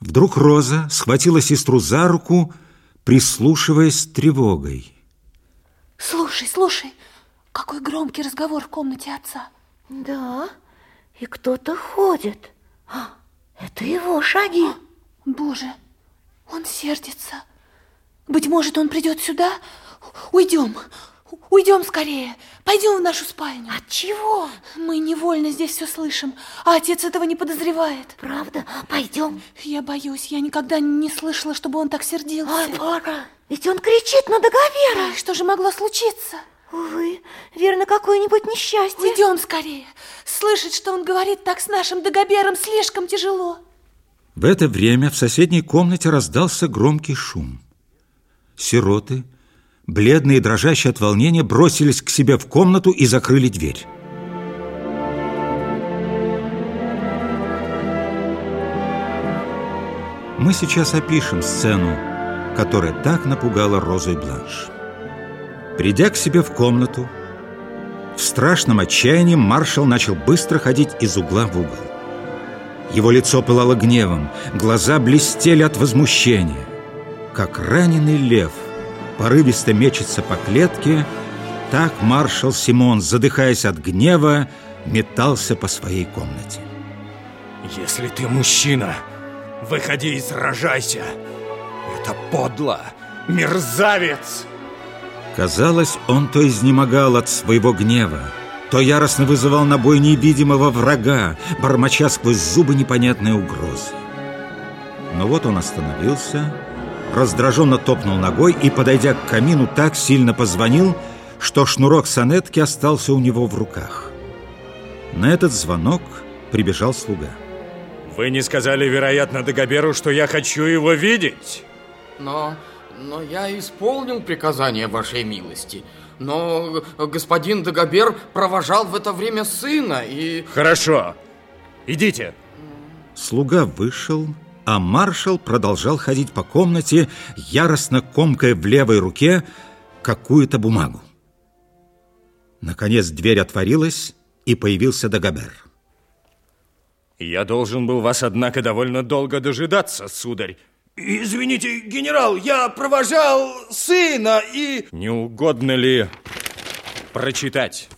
Вдруг Роза схватила сестру за руку, прислушиваясь с тревогой. Слушай, слушай, какой громкий разговор в комнате отца. Да, и кто-то ходит. А, это его шаги. А, боже, он сердится. Быть может, он придет сюда? Уйдем, Уйдем скорее. Пойдем в нашу спальню. От чего? Мы невольно здесь все слышим, а отец этого не подозревает. Правда? Пойдем. Я боюсь, я никогда не слышала, чтобы он так сердился. Ой, Бора, ведь он кричит на договера. Что же могло случиться? Увы, верно, какое-нибудь несчастье. Уйдем скорее. Слышать, что он говорит так с нашим Дагобером, слишком тяжело. В это время в соседней комнате раздался громкий шум. Сироты бледные и дрожащие от волнения, бросились к себе в комнату и закрыли дверь. Мы сейчас опишем сцену, которая так напугала Розу и Бланш. Придя к себе в комнату, в страшном отчаянии маршал начал быстро ходить из угла в угол. Его лицо пылало гневом, глаза блестели от возмущения. Как раненый лев – порывисто мечется по клетке, так маршал Симон, задыхаясь от гнева, метался по своей комнате. Если ты мужчина, выходи и сражайся. Это подло, мерзавец! Казалось, он то изнемогал от своего гнева, то яростно вызывал на бой невидимого врага, бормоча сквозь зубы непонятные угрозы. Но вот он остановился раздраженно топнул ногой и, подойдя к камину, так сильно позвонил, что шнурок санетки остался у него в руках. На этот звонок прибежал слуга. Вы не сказали, вероятно, Дагоберу, что я хочу его видеть? Но, но я исполнил приказание вашей милости. Но господин Дагобер провожал в это время сына и... Хорошо, идите. Слуга вышел а маршал продолжал ходить по комнате, яростно комкая в левой руке какую-то бумагу. Наконец дверь отворилась, и появился Дагобер. Я должен был вас, однако, довольно долго дожидаться, сударь. Извините, генерал, я провожал сына и... Не угодно ли прочитать?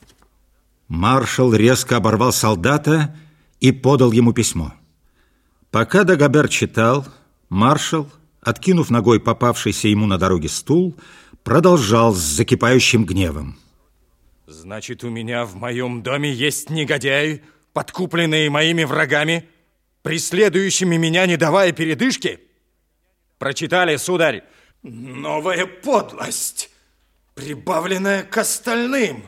Маршал резко оборвал солдата и подал ему письмо. Пока Дагобер читал, маршал, откинув ногой попавшийся ему на дороге стул, продолжал с закипающим гневом. Значит, у меня в моем доме есть негодяи, подкупленные моими врагами, преследующими меня, не давая передышки? Прочитали, сударь? Новая подлость, прибавленная к остальным.